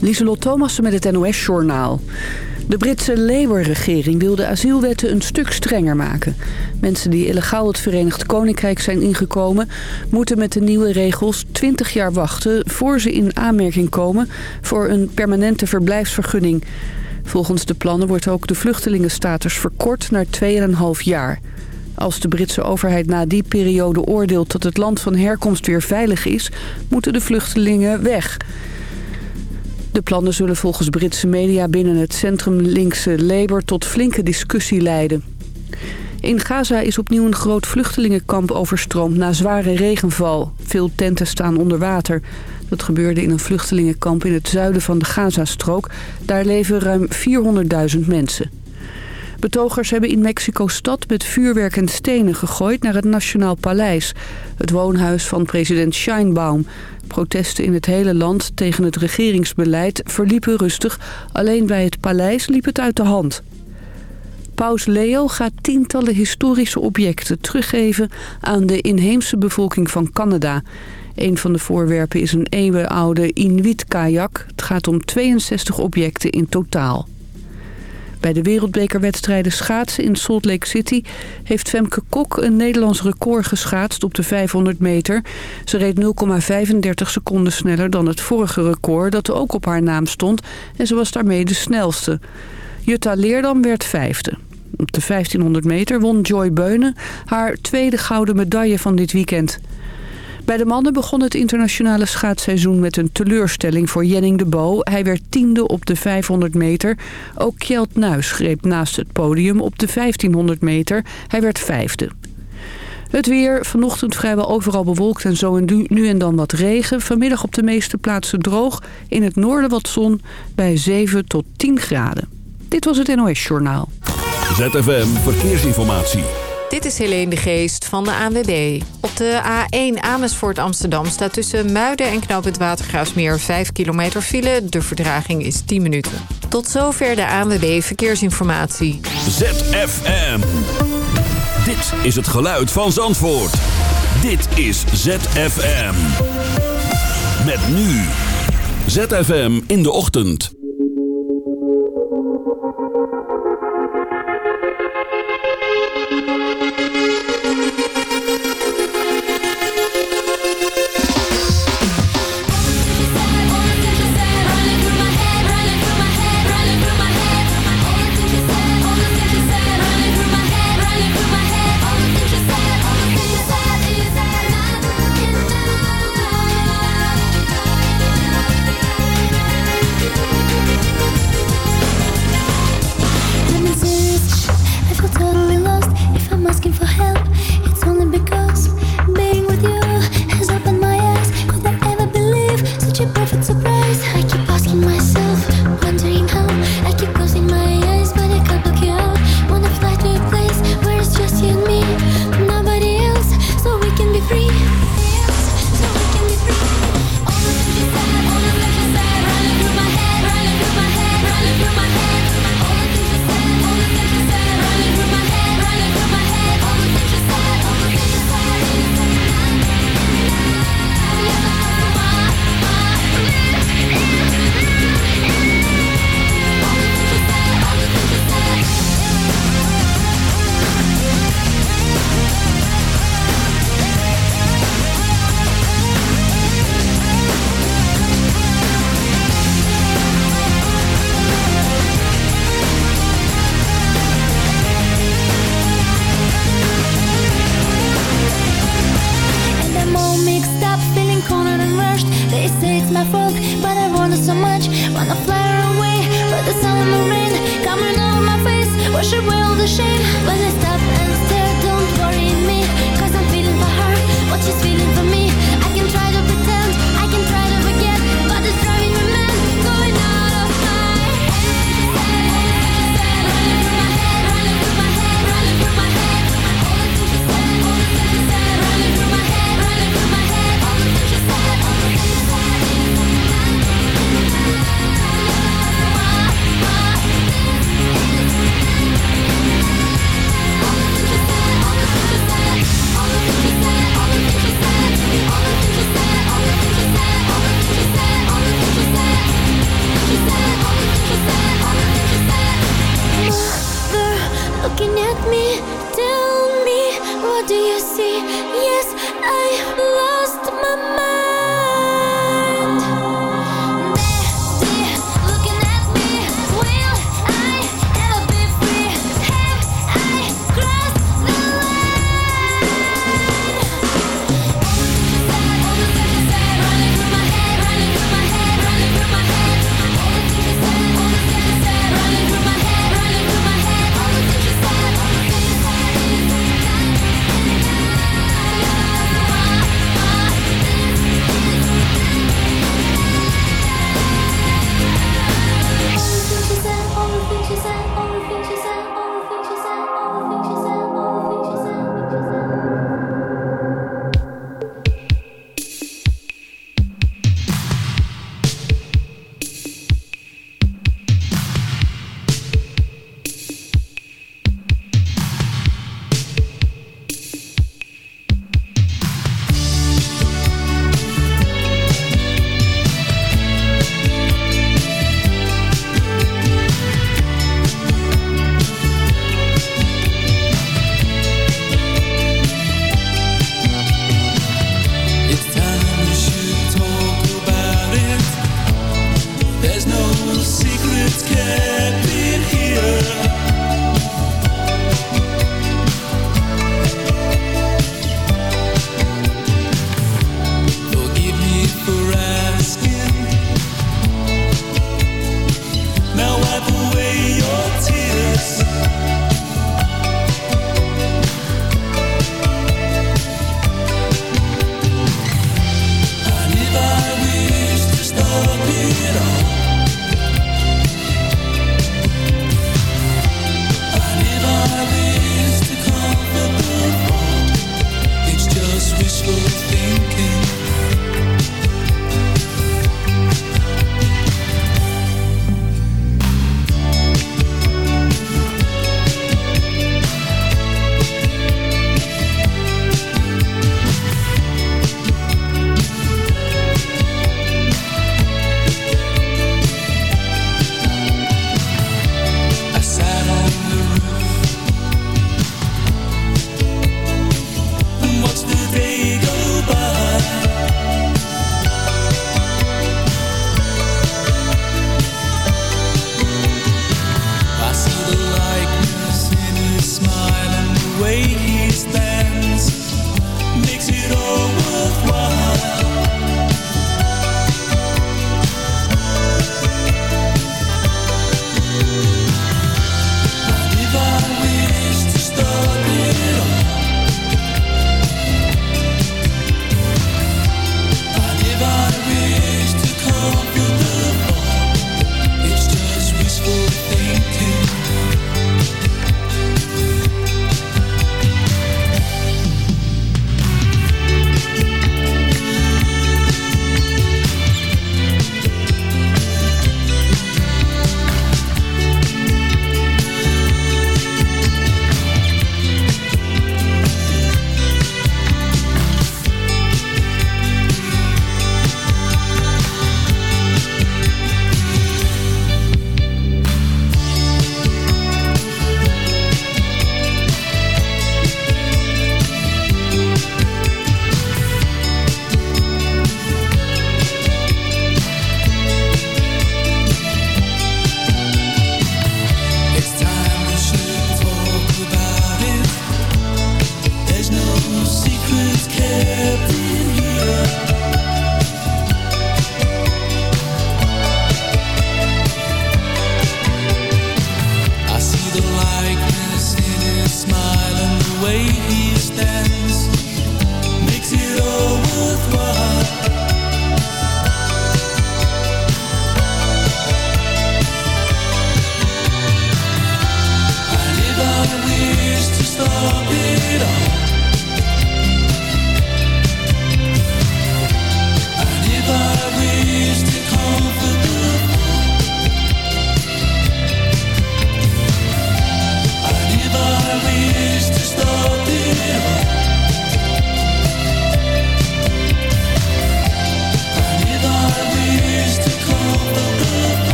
Lieselot Thomassen met het NOS-journaal. De Britse Labour-regering wil de asielwetten een stuk strenger maken. Mensen die illegaal het Verenigd Koninkrijk zijn ingekomen... moeten met de nieuwe regels 20 jaar wachten... voor ze in aanmerking komen voor een permanente verblijfsvergunning. Volgens de plannen wordt ook de vluchtelingenstatus verkort naar 2,5 jaar. Als de Britse overheid na die periode oordeelt dat het land van herkomst weer veilig is... moeten de vluchtelingen weg... De plannen zullen volgens Britse media binnen het centrum-linkse Labour tot flinke discussie leiden. In Gaza is opnieuw een groot vluchtelingenkamp overstroomd na zware regenval. Veel tenten staan onder water. Dat gebeurde in een vluchtelingenkamp in het zuiden van de Gazastrook. Daar leven ruim 400.000 mensen. Betogers hebben in Mexico-stad met vuurwerk en stenen gegooid naar het Nationaal Paleis. Het woonhuis van president Scheinbaum. Protesten in het hele land tegen het regeringsbeleid verliepen rustig. Alleen bij het paleis liep het uit de hand. Paus Leo gaat tientallen historische objecten teruggeven aan de inheemse bevolking van Canada. Een van de voorwerpen is een eeuwenoude Inuit-kajak. Het gaat om 62 objecten in totaal. Bij de wereldbekerwedstrijden schaatsen in Salt Lake City... heeft Femke Kok een Nederlands record geschaatst op de 500 meter. Ze reed 0,35 seconden sneller dan het vorige record... dat ook op haar naam stond en ze was daarmee de snelste. Jutta Leerdam werd vijfde. Op de 1500 meter won Joy Beunen haar tweede gouden medaille van dit weekend... Bij de mannen begon het internationale schaatsseizoen met een teleurstelling voor Jenning de Bo. Hij werd tiende op de 500 meter. Ook Kjeld Nuis greep naast het podium op de 1500 meter. Hij werd vijfde. Het weer, vanochtend vrijwel overal bewolkt en zo nu en dan wat regen. Vanmiddag op de meeste plaatsen droog. In het noorden wat zon bij 7 tot 10 graden. Dit was het NOS Journaal. ZFM Verkeersinformatie. Dit is Helene de Geest van de ANWB. Op de A1 Amersfoort Amsterdam staat tussen Muiden en Knoop het Watergraafsmeer 5 kilometer file. De verdraging is 10 minuten. Tot zover de ANWB Verkeersinformatie. ZFM. Dit is het geluid van Zandvoort. Dit is ZFM. Met nu. ZFM in de ochtend.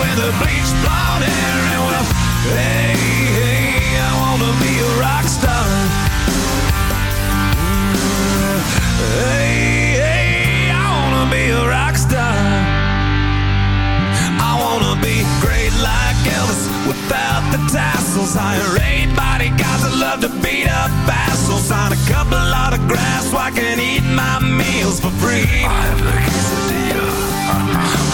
with a bleached blonde hair And well, hey, hey, I wanna be a rock star. Mm, hey, hey, I wanna be a rock star. I wanna be great like Elvis without the tassels. Hire eight bodyguards that love to beat up assholes. Sign a couple autographs so I can eat my meals for free. I have the quesadilla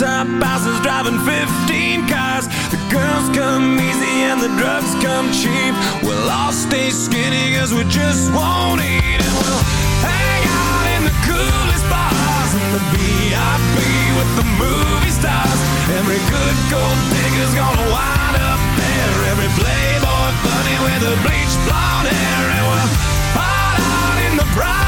in hilltop houses driving 15 cars. The girls come easy and the drugs come cheap. We'll all stay skinny cause we just won't eat. And we'll hang out in the coolest bars And the VIP with the movie stars. Every good gold digger's gonna wind up there. Every playboy bunny with a bleached blonde hair. And we'll hide out in the With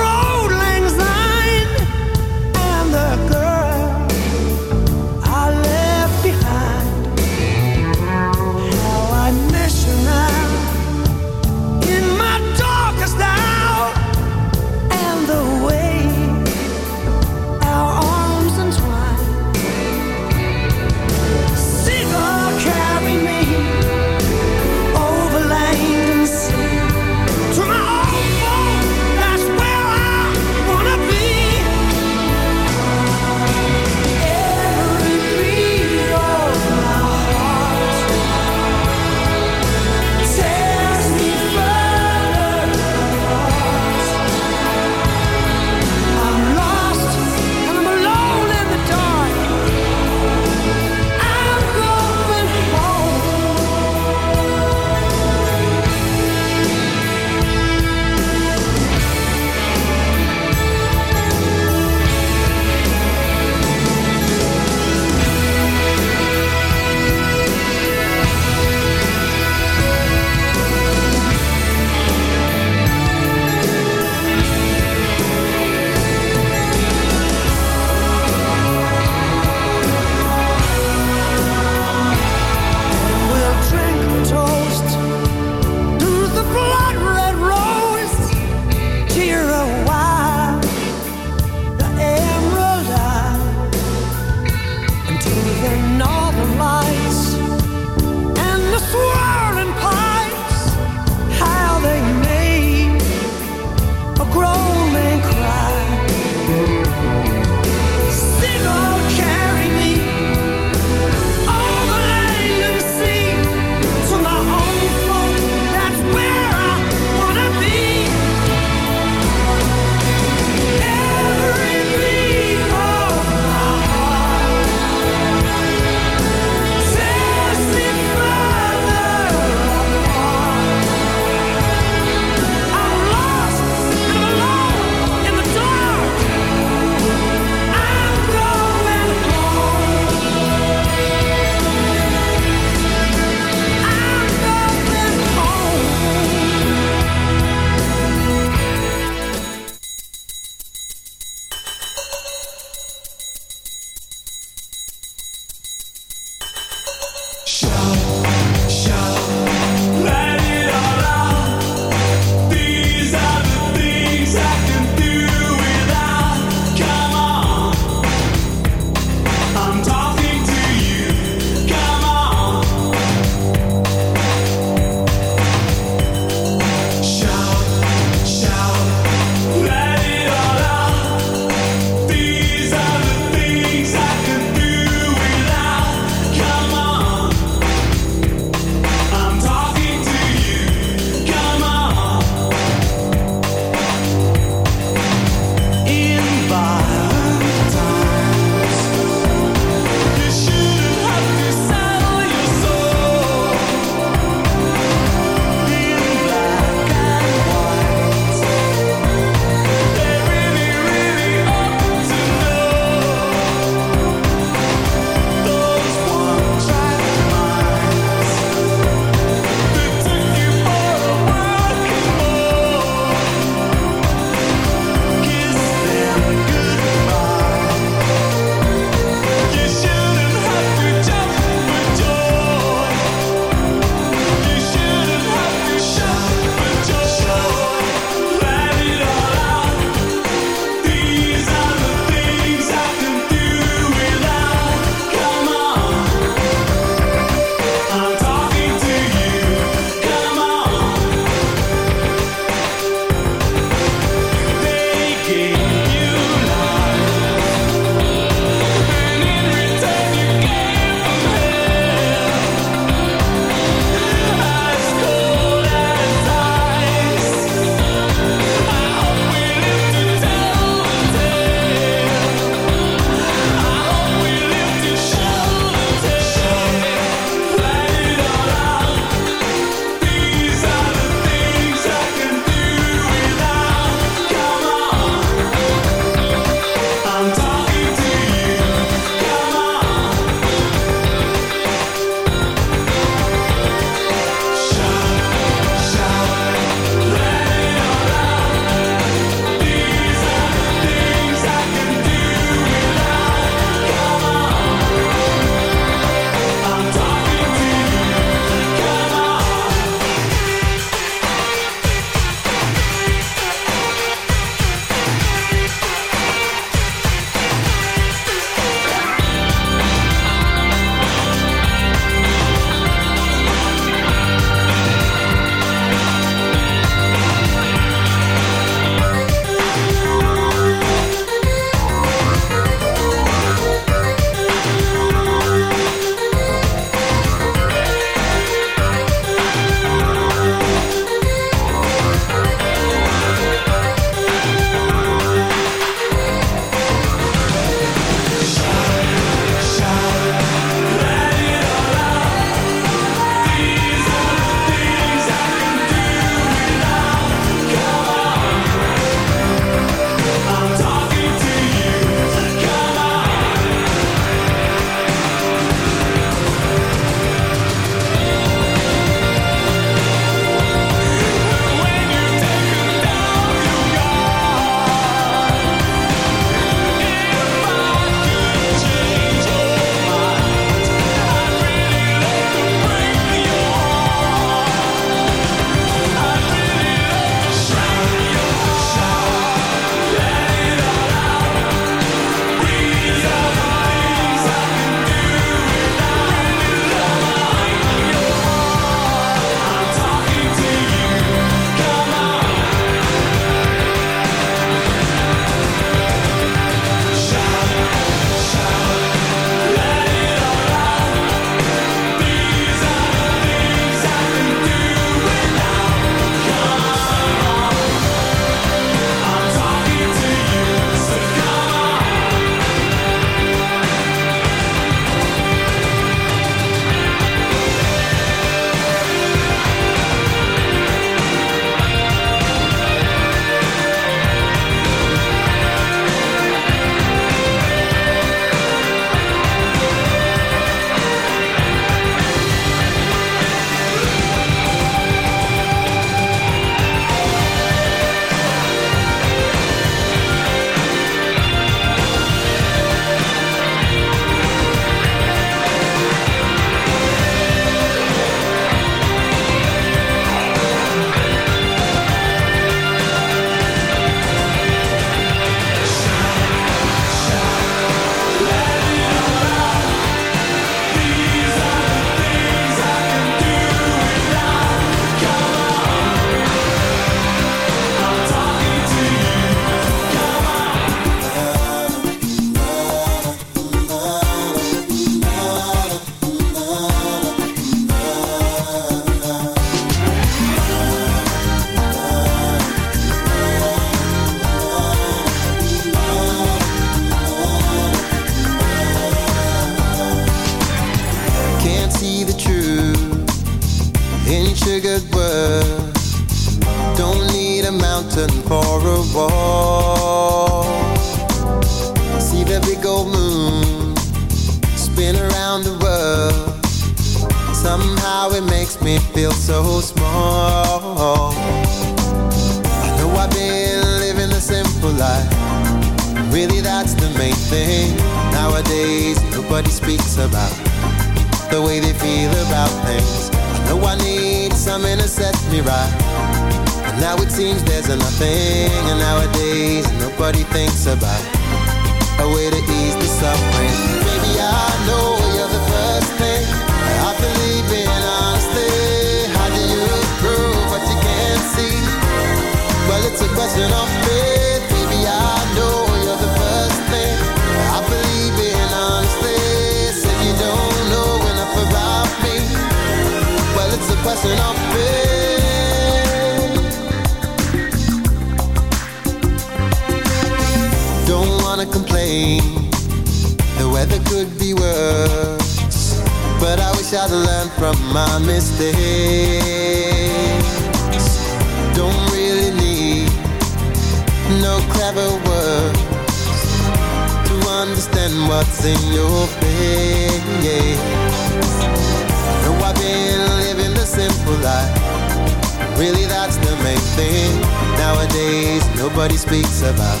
Nobody speaks about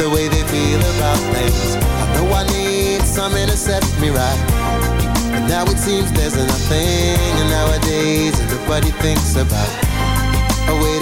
the way they feel about things. I know I need something to set me right. But now it seems there's nothing, and nowadays everybody thinks about a way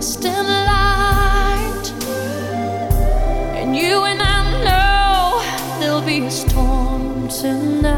tonight. And you and I know there'll be a storm tonight.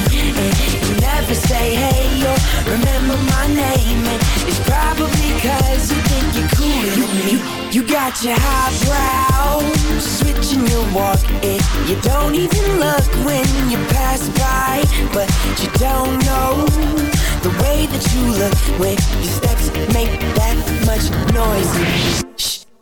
You never say hey or remember my name, and it's probably cause you think you're cooler than me. You got your highbrow, switching your walk, and you don't even look when you pass by. But you don't know the way that you look when your steps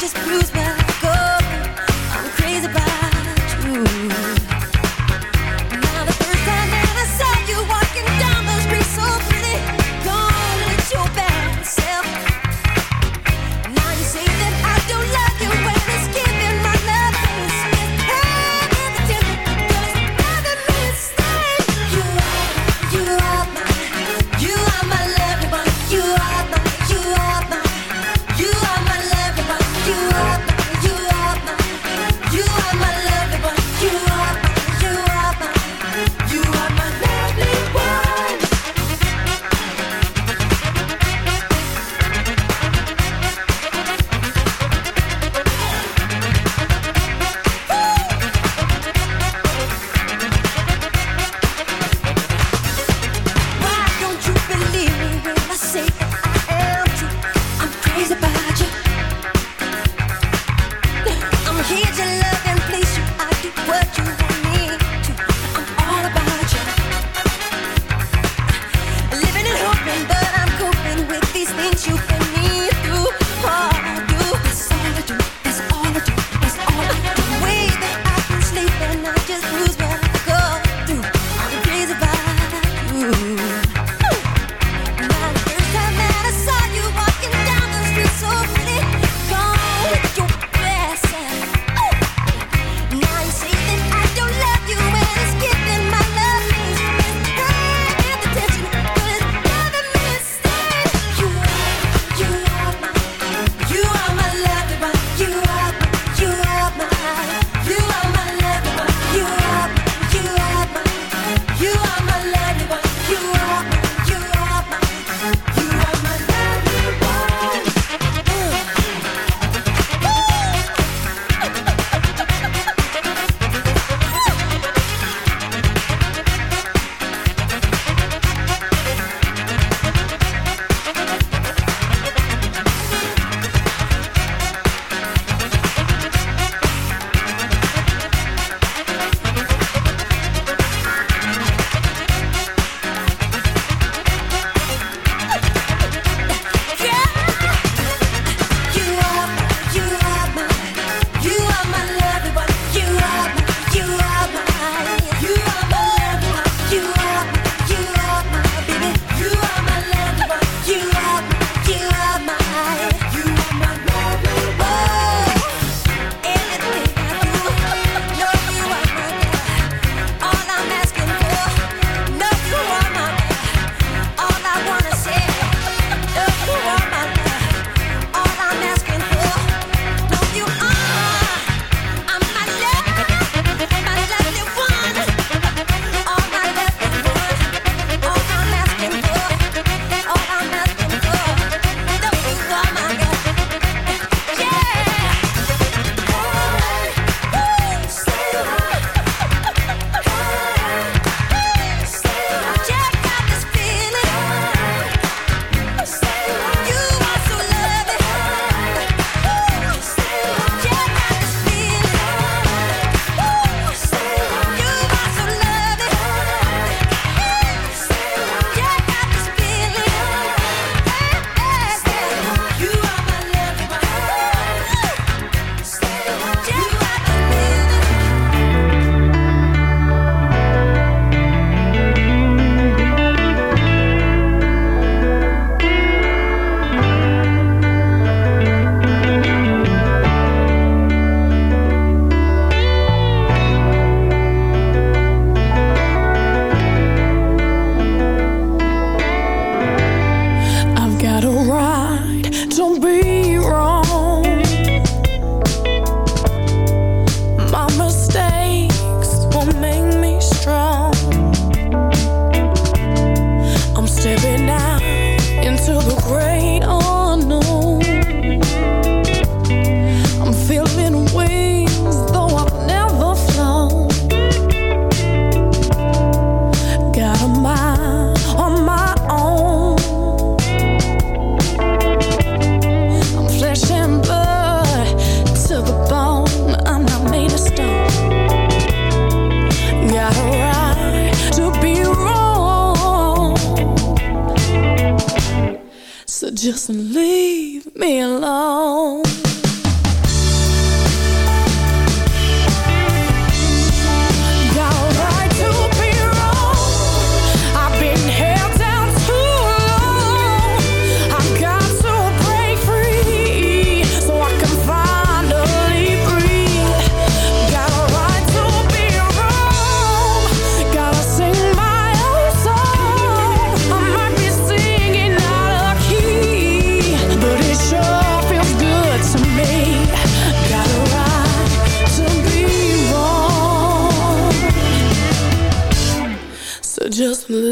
just cruise my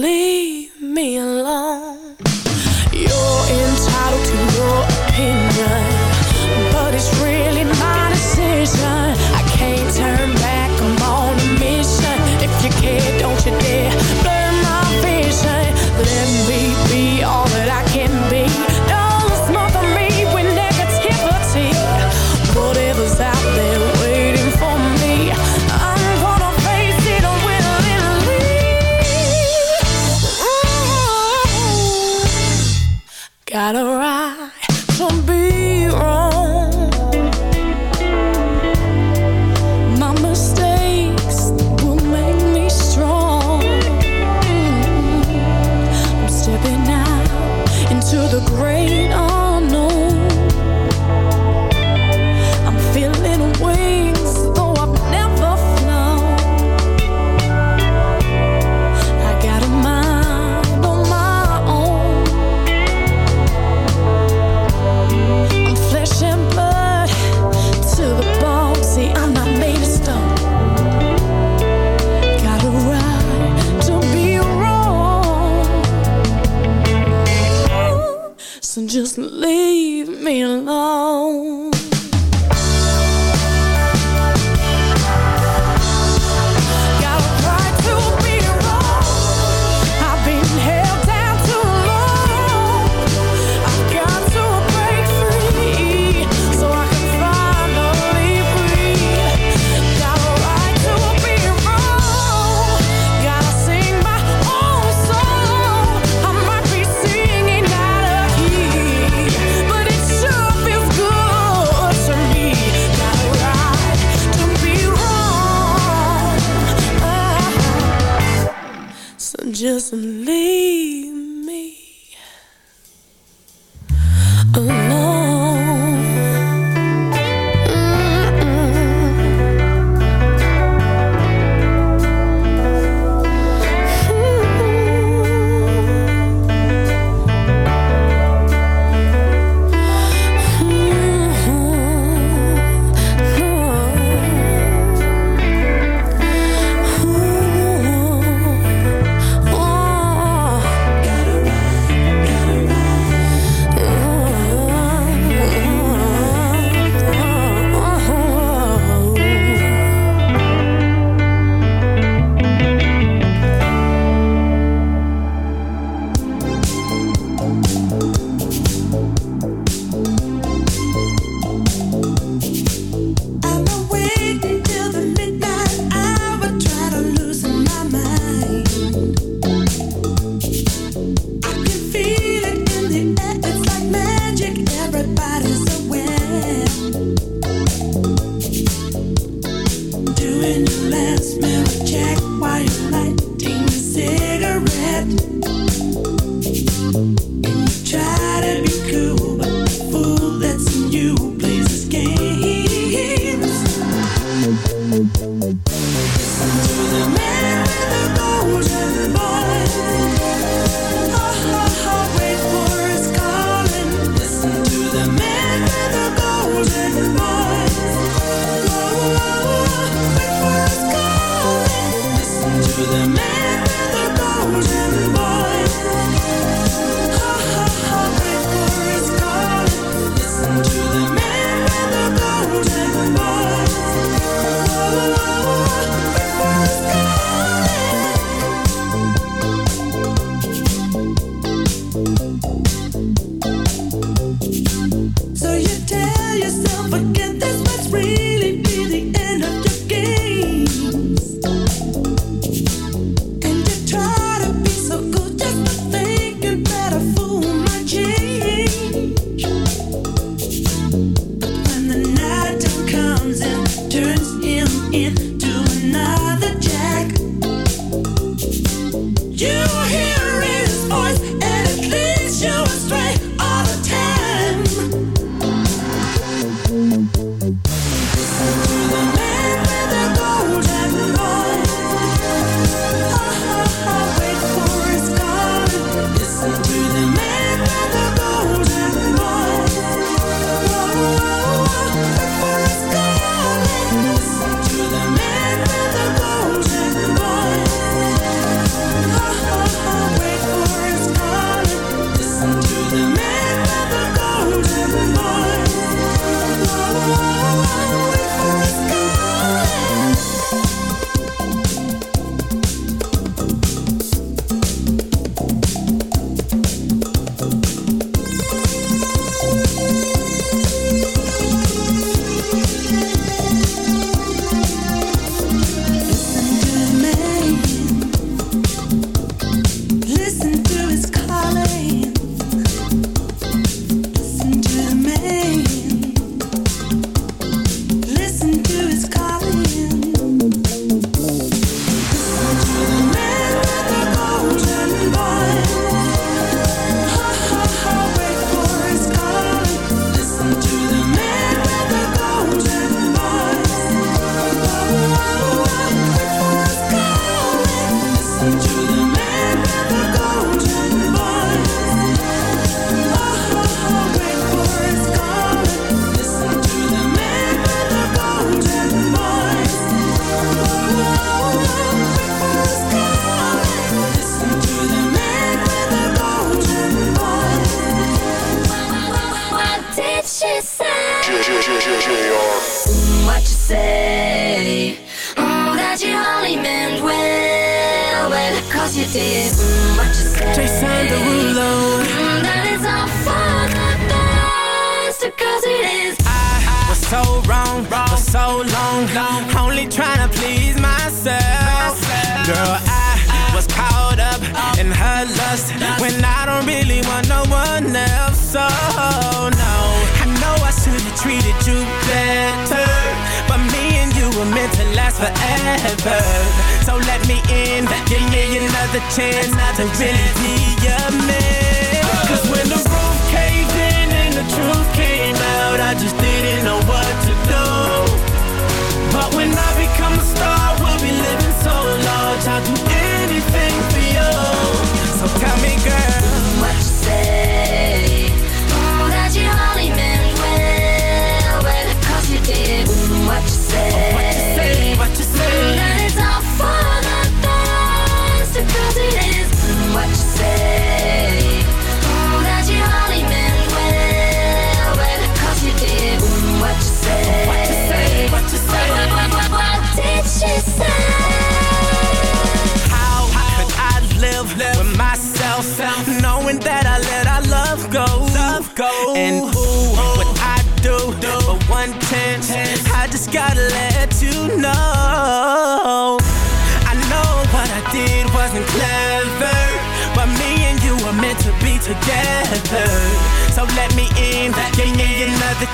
leave me alone. Just leave me.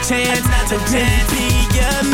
chance not to chance. be a man.